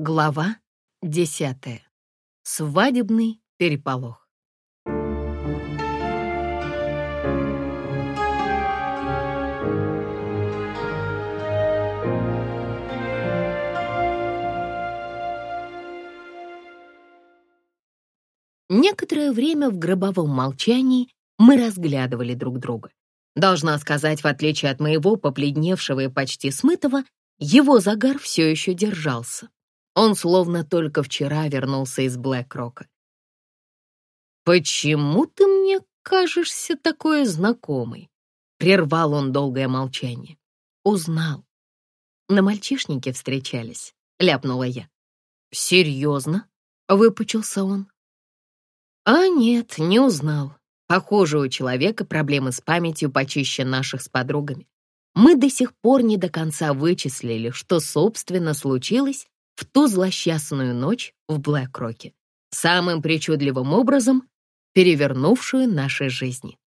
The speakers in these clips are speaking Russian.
Глава десятая. Свадебный переполох. Некоторое время в гробовом молчании мы разглядывали друг друга. Должна сказать, в отличие от моего побледневшего и почти смытого, его загар все еще держался. Он словно только вчера вернулся из Блэк-Рока. «Почему ты мне кажешься такой знакомой?» Прервал он долгое молчание. «Узнал. На мальчишнике встречались», — ляпнула я. «Серьезно?» — выпучился он. «А нет, не узнал. Похоже, у человека проблемы с памятью почище наших с подругами. Мы до сих пор не до конца вычислили, что, собственно, случилось в ту злосчастную ночь в Блэк-Роке, самым причудливым образом перевернувшую наши жизни.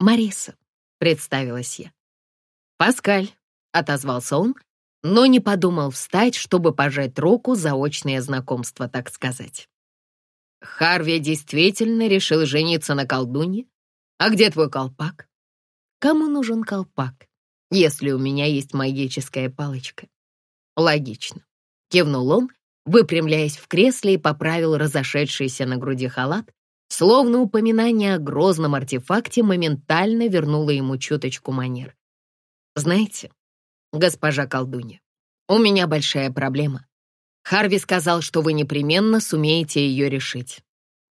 «Мариса», — представилась я. «Паскаль», — отозвался он, но не подумал встать, чтобы пожать руку заочное знакомство, так сказать. Харви действительно решил жениться на колдунье? А где твой колпак? Кому нужен колпак, если у меня есть магическая палочка? Логично. Кивнул он, выпрямляясь в кресле и поправил разошедшийся на груди халат, словно упоминание о грозном артефакте моментально вернуло ему чуточку манер. Знаете, госпожа колдунья, у меня большая проблема. Харви сказал, что вы непременно сумеете ее решить.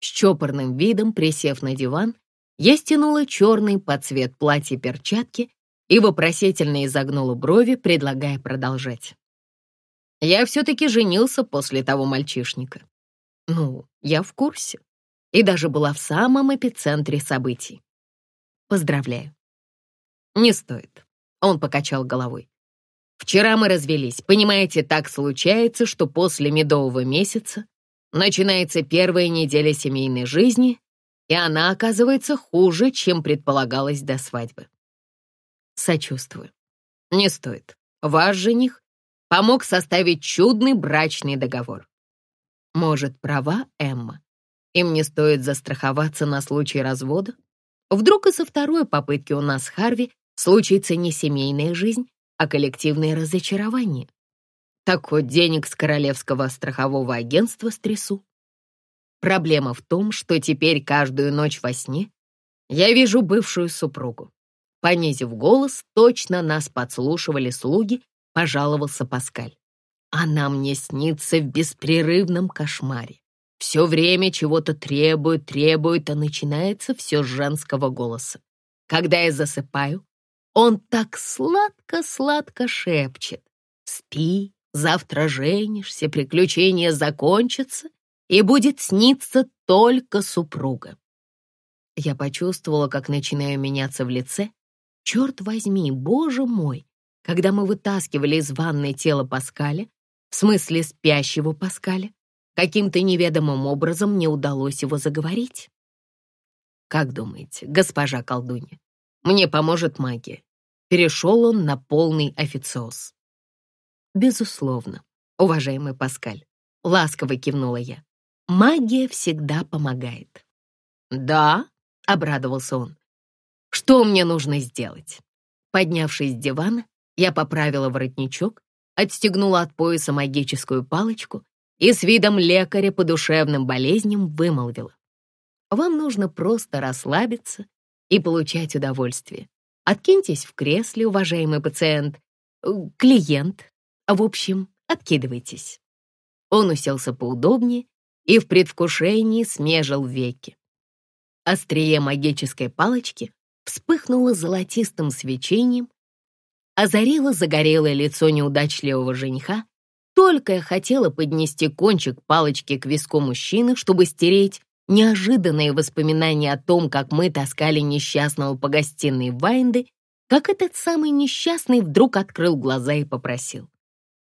С чопорным видом, присев на диван, я стянула черный под цвет платья перчатки и вопросительно изогнула брови, предлагая продолжать. Я все-таки женился после того мальчишника. Ну, я в курсе. И даже была в самом эпицентре событий. Поздравляю. Не стоит. Он покачал головой. Вчера мы развелись. Понимаете, так случается, что после медового месяца начинается первая неделя семейной жизни, и она оказывается хуже, чем предполагалось до свадьбы. Сочувствую. Не стоит. Ваш жених помог составить чудный брачный договор. Может, права Эмма? Им не стоит застраховаться на случай развода? Вдруг и со второй попытки у нас Харви случится не семейная жизнь, а коллективное разочарование. Так хоть денег с королевского страхового агентства стрясу. Проблема в том, что теперь каждую ночь во сне я вижу бывшую супругу. Понизив голос, точно нас подслушивали слуги, пожаловался Паскаль. Она мне снится в беспрерывном кошмаре. Все время чего-то требует, требует, а начинается все с женского голоса. Когда я засыпаю, он так сладко-сладко шепчет. «Спи, завтра женишься, приключения закончатся, и будет сниться только супруга». Я почувствовала, как начинаю меняться в лице. Черт возьми, боже мой, когда мы вытаскивали из ванной тело Паскаля, в смысле спящего Паскаля, каким-то неведомым образом мне удалось его заговорить. Как думаете, госпожа колдунья, мне поможет магия. Перешел он на полный официоз. Безусловно, уважаемый Паскаль, ласково кивнула я. Магия всегда помогает. Да, обрадовался он. Что мне нужно сделать? Поднявшись с дивана, я поправила воротничок, отстегнула от пояса магическую палочку и с видом лекаря по душевным болезням вымолвила. Вам нужно просто расслабиться и получать удовольствие. Откиньтесь в кресле, уважаемый пациент, э, клиент. В общем, откидывайтесь. Он уселся поудобнее и в предвкушении смежил веки. Острие магической палочки вспыхнуло золотистым свечением, озарило загорелое лицо неудачливого жениха. Только я хотела поднести кончик палочки к виску мужчины, чтобы стереть неожиданные воспоминания о том, как мы таскали несчастного по гостиной Вайнды, как этот самый несчастный вдруг открыл глаза и попросил.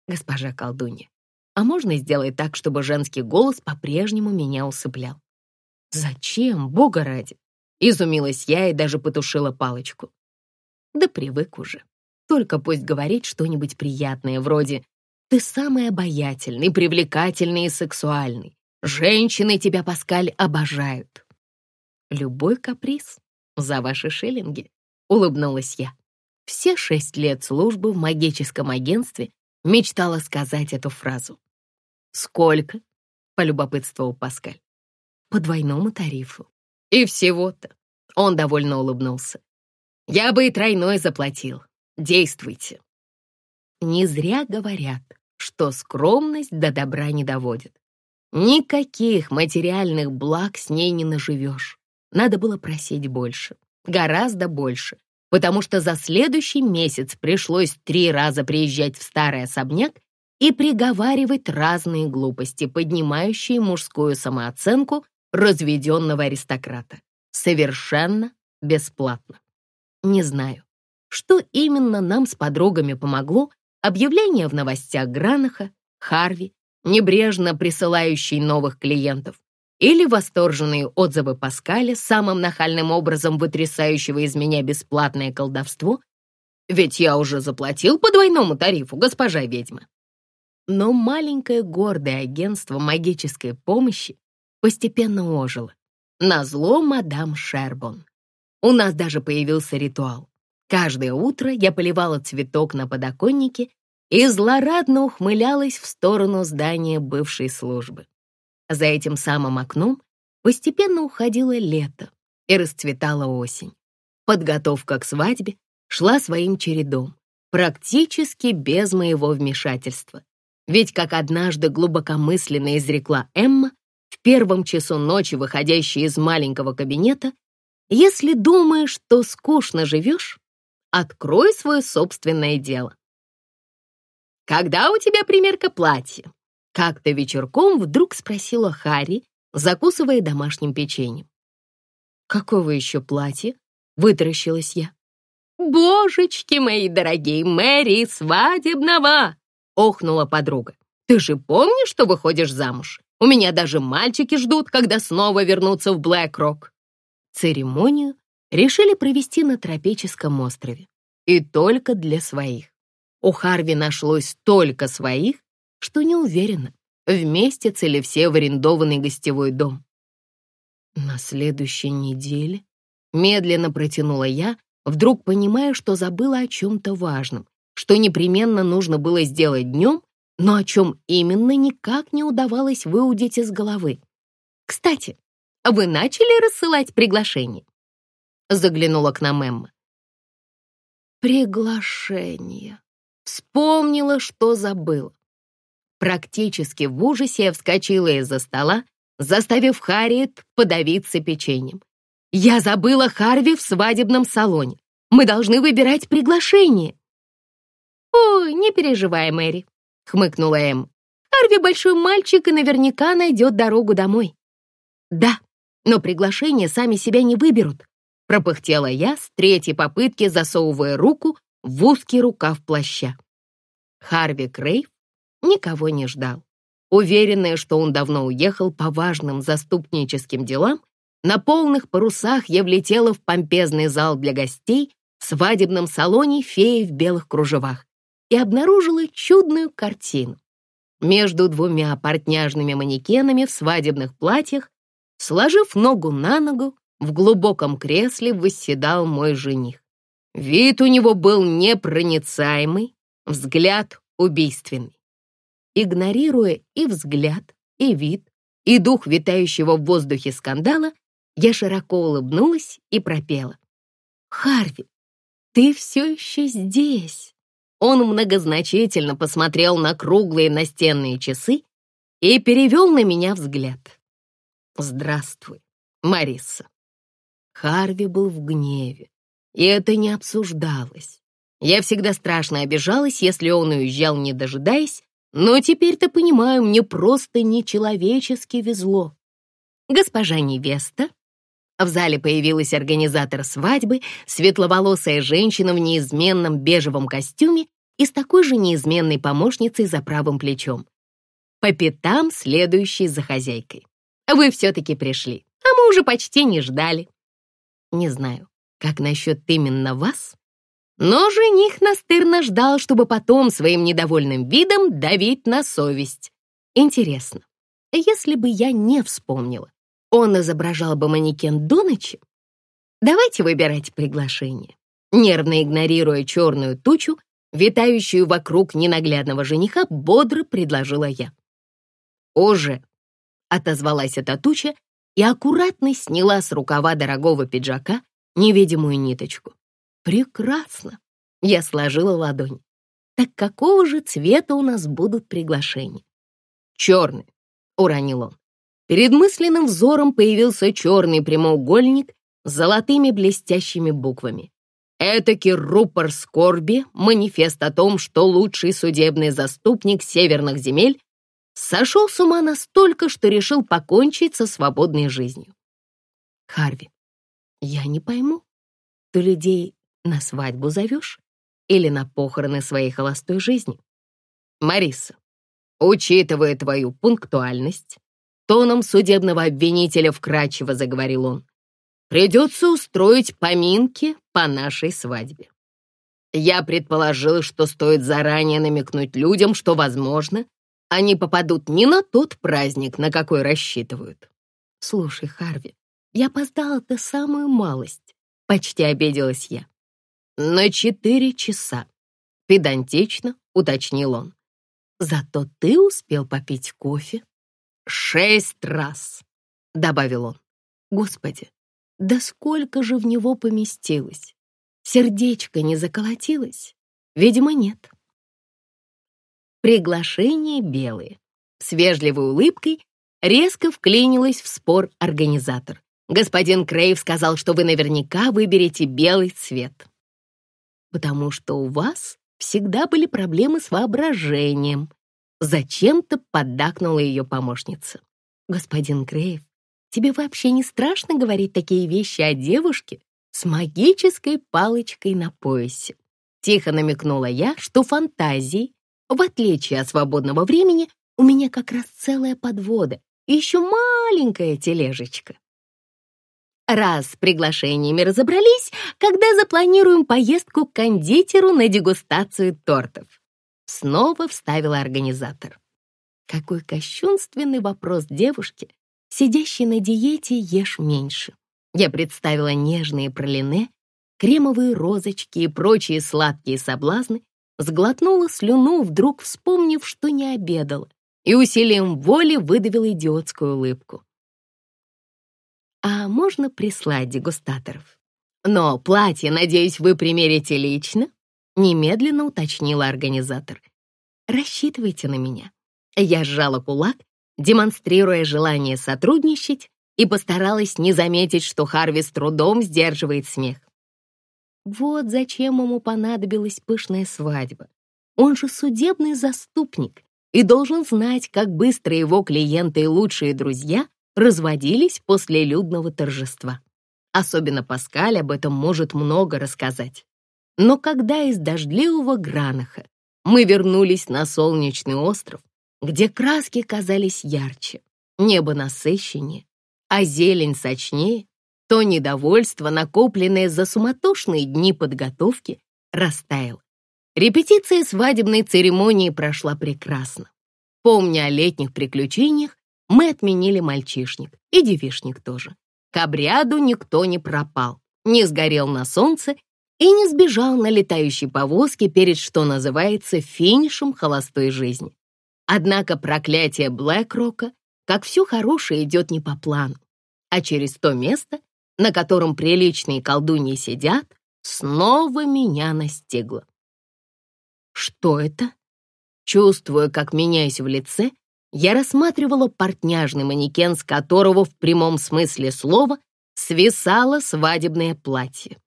«Госпожа колдунья, а можно сделать так, чтобы женский голос по-прежнему меня усыплял?» «Зачем, бога ради?» Изумилась я и даже потушила палочку. Да привык уже. Только пусть говорит что-нибудь приятное, вроде Ты самый обаятельный, привлекательный и сексуальный. Женщины тебя, Паскаль, обожают. Любой каприз за ваши шиллинги, улыбнулась я. Все шесть лет службы в магическом агентстве мечтала сказать эту фразу. «Сколько?» — полюбопытствовал Паскаль. «По двойному тарифу». «И всего-то». Он довольно улыбнулся. «Я бы и тройной заплатил. Действуйте». Не зря говорят, что скромность до добра не доводит. Никаких материальных благ с ней не наживешь. Надо было просить больше, гораздо больше, потому что за следующий месяц пришлось три раза приезжать в старый особняк и приговаривать разные глупости, поднимающие мужскую самооценку разведенного аристократа. Совершенно бесплатно. Не знаю, что именно нам с подругами помогло, объявление в новостях Гранаха, Харви, небрежно присылающий новых клиентов, или восторженные отзывы Паскаля, самым нахальным образом вытрясающего из меня бесплатное колдовство, ведь я уже заплатил по двойному тарифу, госпожа ведьма. Но маленькое гордое агентство магической помощи постепенно ожило. Назло мадам Шербон. У нас даже появился ритуал. Каждое утро я поливала цветок на подоконнике и злорадно ухмылялась в сторону здания бывшей службы. За этим самым окном постепенно уходило лето и расцветала осень. Подготовка к свадьбе шла своим чередом, практически без моего вмешательства. Ведь, как однажды глубокомысленно изрекла Эмма, в первом часу ночи, выходящей из маленького кабинета, если думаешь, что скучно живешь, открой свое собственное дело. «Когда у тебя примерка платья?» Как-то вечерком вдруг спросила Харри, закусывая домашним печеньем. «Какого еще платья?» — вытаращилась я. «Божечки мои дорогие, Мэри свадебного!» — охнула подруга. «Ты же помнишь, что выходишь замуж? У меня даже мальчики ждут, когда снова вернутся в Блэк-Рок». Церемонию решили провести на тропическом острове. И только для своих. У Харви нашлось столько своих, что не уверена, вместятся ли все в арендованный гостевой дом. На следующей неделе медленно протянула я, вдруг понимая, что забыла о чем-то важном, что непременно нужно было сделать днем, но о чем именно никак не удавалось выудить из головы. «Кстати, вы начали рассылать приглашения?» Заглянула к нам Эмма. «Приглашение», Вспомнила, что забыла. Практически в ужасе я вскочила из-за стола, заставив Харриет подавиться печеньем. «Я забыла Харви в свадебном салоне. Мы должны выбирать приглашение». «Ой, не переживай, Мэри», — хмыкнула Эм. «Харви большой мальчик и наверняка найдет дорогу домой». «Да, но приглашения сами себя не выберут», — пропыхтела я с третьей попытки, засовывая руку в узкий рукав плаща. Харви Крейв никого не ждал. Уверенная, что он давно уехал по важным заступническим делам, на полных парусах я влетела в помпезный зал для гостей в свадебном салоне феи в белых кружевах и обнаружила чудную картину. Между двумя портняжными манекенами в свадебных платьях, сложив ногу на ногу, в глубоком кресле восседал мой жених. Вид у него был непроницаемый, взгляд убийственный. Игнорируя и взгляд, и вид, и дух витающего в воздухе скандала, я широко улыбнулась и пропела. «Харви, ты все еще здесь!» Он многозначительно посмотрел на круглые настенные часы и перевел на меня взгляд. «Здравствуй, Мариса». Харви был в гневе, и это не обсуждалось. Я всегда страшно обижалась, если он уезжал, не дожидаясь, но теперь-то понимаю, мне просто нечеловечески везло. Госпожа невеста. В зале появилась организатор свадьбы, светловолосая женщина в неизменном бежевом костюме и с такой же неизменной помощницей за правым плечом. По пятам следующей за хозяйкой. Вы все-таки пришли, а мы уже почти не ждали. Не знаю, как насчет именно вас? Но жених настырно ждал, чтобы потом своим недовольным видом давить на совесть. Интересно, если бы я не вспомнила, он изображал бы манекен до ночи? Давайте выбирать приглашение. Нервно игнорируя черную тучу, витающую вокруг ненаглядного жениха, бодро предложила я. «Уже!» — отозвалась эта туча и аккуратно сняла с рукава дорогого пиджака невидимую ниточку. «Прекрасно!» — я сложила ладонь. «Так какого же цвета у нас будут приглашения?» «Черный», — уронил он. Перед мысленным взором появился черный прямоугольник с золотыми блестящими буквами. Этакий рупор скорби, манифест о том, что лучший судебный заступник северных земель сошел с ума настолько, что решил покончить со свободной жизнью. Харви, я не пойму, ты людей на свадьбу зовешь или на похороны своей холостой жизни? Мариса, учитывая твою пунктуальность, тоном судебного обвинителя вкрадчиво заговорил он, придется устроить поминки по нашей свадьбе. Я предположил, что стоит заранее намекнуть людям, что, возможно, они попадут не на тот праздник, на какой рассчитывают. Слушай, Харви, я опоздала-то самую малость. Почти обиделась я. На четыре часа. Педантично уточнил он. Зато ты успел попить кофе. Шесть раз, добавил он. Господи, да сколько же в него поместилось? Сердечко не заколотилось? Видимо, нет. Приглашение белые. С вежливой улыбкой резко вклинилась в спор организатор. Господин Крейв сказал, что вы наверняка выберете белый цвет. Потому что у вас всегда были проблемы с воображением. Зачем-то поддакнула ее помощница. Господин Крейв, тебе вообще не страшно говорить такие вещи о девушке с магической палочкой на поясе? Тихо намекнула я, что фантазии в отличие от свободного времени, у меня как раз целая подвода и еще маленькая тележечка. Раз с приглашениями разобрались, когда запланируем поездку к кондитеру на дегустацию тортов? Снова вставила организатор. Какой кощунственный вопрос девушки, сидящей на диете ешь меньше. Я представила нежные пролине, кремовые розочки и прочие сладкие соблазны, сглотнула слюну, вдруг вспомнив, что не обедала, и усилием воли выдавила идиотскую улыбку. «А можно прислать дегустаторов? Но платье, надеюсь, вы примерите лично?» Немедленно уточнила организатор. «Рассчитывайте на меня». Я сжала кулак, демонстрируя желание сотрудничать, и постаралась не заметить, что Харви с трудом сдерживает смех. Вот зачем ему понадобилась пышная свадьба. Он же судебный заступник и должен знать, как быстро его клиенты и лучшие друзья разводились после людного торжества. Особенно Паскаль об этом может много рассказать. Но когда из дождливого Гранаха мы вернулись на солнечный остров, где краски казались ярче, небо насыщеннее, а зелень сочнее, то недовольство, накопленное за суматошные дни подготовки, растаяло. Репетиция свадебной церемонии прошла прекрасно. Помня о летних приключениях, мы отменили мальчишник и девишник тоже. К обряду никто не пропал, не сгорел на солнце и не сбежал на летающей повозке перед, что называется, финишем холостой жизни. Однако проклятие Блэкрока, как все хорошее, идет не по плану, а через то место, на котором приличные колдуньи сидят, снова меня настигло. Что это? Чувствуя, как меняюсь в лице, я рассматривала портняжный манекен, с которого в прямом смысле слова свисало свадебное платье.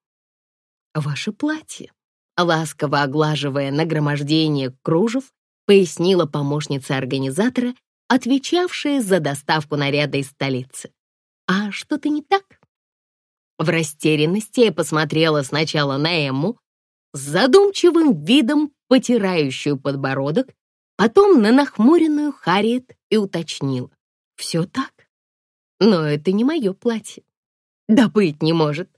«Ваше платье», ласково оглаживая нагромождение кружев, пояснила помощница организатора, отвечавшая за доставку наряда из столицы. «А что-то не так?» В растерянности я посмотрела сначала на Эмму, с задумчивым видом потирающую подбородок, потом на нахмуренную Харриет и уточнила. «Все так, но это не мое платье». «Да быть не может.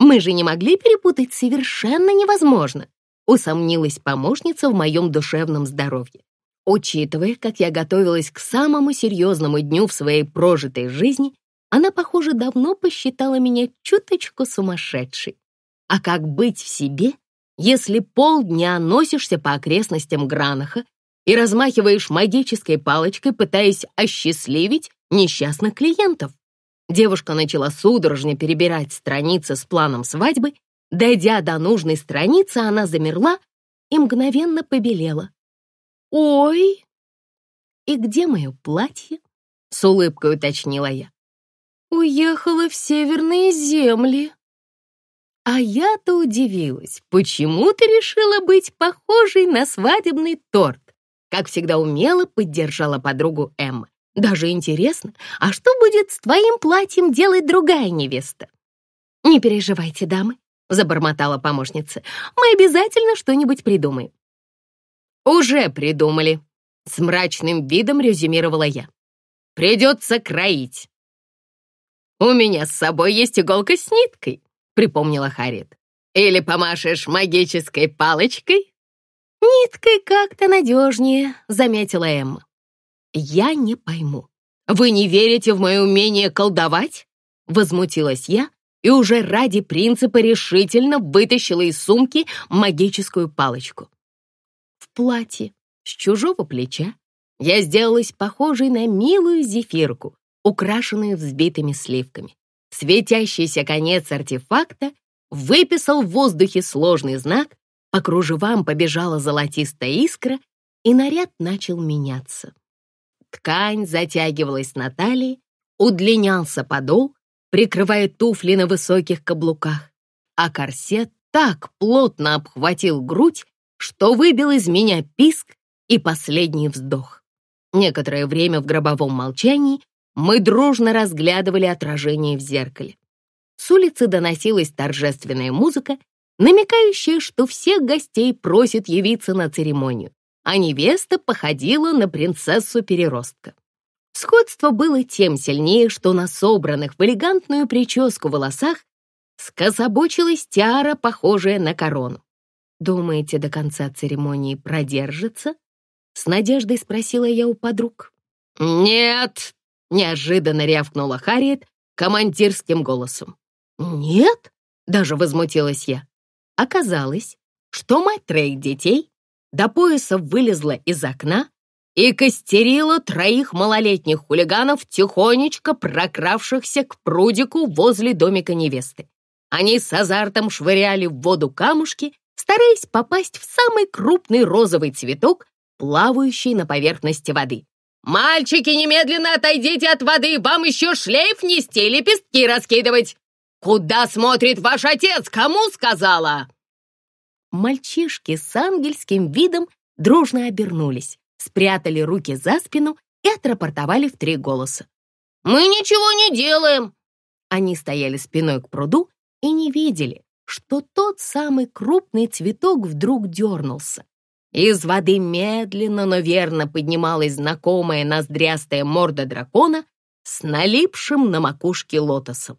Мы же не могли перепутать совершенно невозможно, усомнилась помощница в моем душевном здоровье. Учитывая, как я готовилась к самому серьезному дню в своей прожитой жизни, она, похоже, давно посчитала меня чуточку сумасшедшей. А как быть в себе, если полдня носишься по окрестностям Гранаха и размахиваешь магической палочкой, пытаясь осчастливить несчастных клиентов? Девушка начала судорожно перебирать страницы с планом свадьбы. Дойдя до нужной страницы, она замерла и мгновенно побелела. «Ой!» «И где мое платье?» — с улыбкой уточнила я. «Уехала в северные земли». А я-то удивилась, почему ты решила быть похожей на свадебный торт? Как всегда умело поддержала подругу Эмма. Даже интересно, а что будет с твоим платьем делать другая невеста? Не переживайте, дамы, забормотала помощница. Мы обязательно что-нибудь придумаем. Уже придумали, с мрачным видом резюмировала я. Придется кроить. У меня с собой есть иголка с ниткой, припомнила Харит. Или помашешь магической палочкой? Ниткой как-то надежнее, заметила Эмма. «Я не пойму. Вы не верите в мое умение колдовать?» Возмутилась я и уже ради принципа решительно вытащила из сумки магическую палочку. В платье с чужого плеча я сделалась похожей на милую зефирку, украшенную взбитыми сливками. Светящийся конец артефакта выписал в воздухе сложный знак, по кружевам побежала золотистая искра, и наряд начал меняться. Ткань затягивалась на талии, удлинялся подол, прикрывая туфли на высоких каблуках, а корсет так плотно обхватил грудь, что выбил из меня писк и последний вздох. Некоторое время в гробовом молчании мы дружно разглядывали отражение в зеркале. С улицы доносилась торжественная музыка, намекающая, что всех гостей просят явиться на церемонию а невеста походила на принцессу-переростка. Сходство было тем сильнее, что на собранных в элегантную прическу волосах скособочилась тиара, похожая на корону. «Думаете, до конца церемонии продержится?» С надеждой спросила я у подруг. «Нет!» — неожиданно рявкнула Харриет командирским голосом. «Нет?» — даже возмутилась я. Оказалось, что мать троих детей до пояса вылезла из окна и костерила троих малолетних хулиганов, тихонечко прокравшихся к прудику возле домика невесты. Они с азартом швыряли в воду камушки, стараясь попасть в самый крупный розовый цветок, плавающий на поверхности воды. «Мальчики, немедленно отойдите от воды, вам еще шлейф нести лепестки раскидывать! Куда смотрит ваш отец, кому сказала?» Мальчишки с ангельским видом дружно обернулись, спрятали руки за спину и отрапортовали в три голоса. «Мы ничего не делаем!» Они стояли спиной к пруду и не видели, что тот самый крупный цветок вдруг дернулся. Из воды медленно, но верно поднималась знакомая ноздрястая морда дракона с налипшим на макушке лотосом.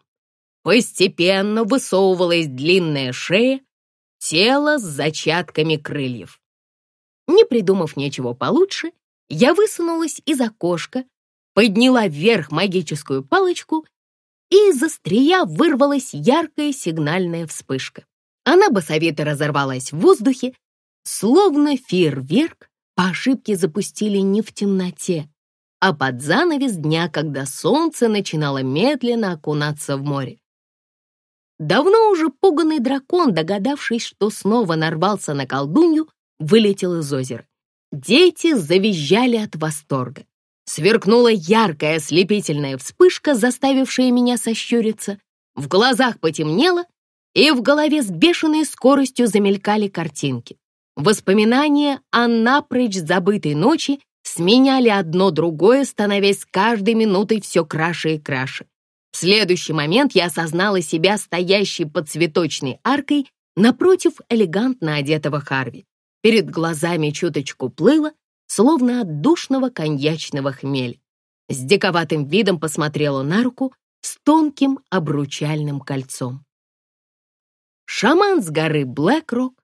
Постепенно высовывалась длинная шея, тело с зачатками крыльев. Не придумав ничего получше, я высунулась из окошка, подняла вверх магическую палочку, и из острия вырвалась яркая сигнальная вспышка. Она басовито разорвалась в воздухе, словно фейерверк по ошибке запустили не в темноте, а под занавес дня, когда солнце начинало медленно окунаться в море. Давно уже пуганный дракон, догадавшись, что снова нарвался на колдунью, вылетел из озера. Дети завизжали от восторга. Сверкнула яркая ослепительная вспышка, заставившая меня сощуриться. В глазах потемнело, и в голове с бешеной скоростью замелькали картинки. Воспоминания о напрочь забытой ночи сменяли одно другое, становясь каждой минутой все краше и краше. В следующий момент я осознала себя стоящей под цветочной аркой напротив элегантно одетого Харви. Перед глазами чуточку плыло, словно от душного коньячного хмеля. С диковатым видом посмотрела на руку с тонким обручальным кольцом. шаман с горы Блэкрок,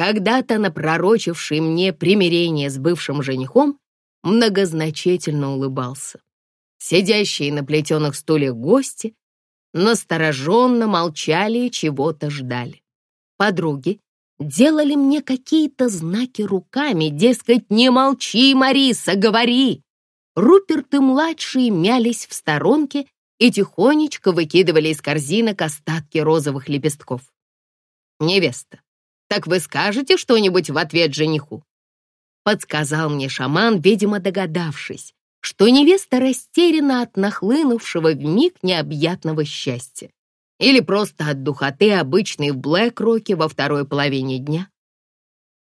когда-то напророчивший мне примирение с бывшим женихом, многозначительно улыбался. Сидящие на плетеных стульях гости настороженно молчали и чего-то ждали. Подруги делали мне какие-то знаки руками, дескать, не молчи, Мариса, говори. Руперт и младшие мялись в сторонке и тихонечко выкидывали из корзинок остатки розовых лепестков. «Невеста, так вы скажете что-нибудь в ответ жениху?» Подсказал мне шаман, видимо, догадавшись, что невеста растеряна от нахлынувшего в миг необъятного счастья или просто от духоты, обычной в Блэк-Роке во второй половине дня.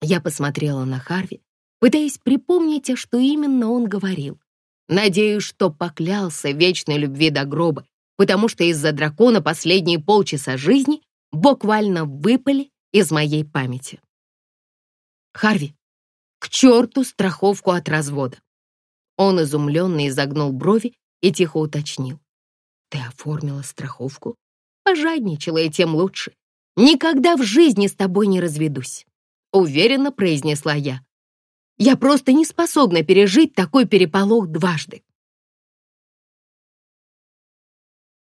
Я посмотрела на Харви, пытаясь припомнить, а что именно он говорил. Надеюсь, что поклялся вечной любви до гроба, потому что из-за дракона последние полчаса жизни буквально выпали из моей памяти. Харви, к черту страховку от развода. Он изумленно изогнул брови и тихо уточнил. «Ты оформила страховку?» Пожадничала, и тем лучше. Никогда в жизни с тобой не разведусь», — уверенно произнесла я. «Я просто не способна пережить такой переполох дважды».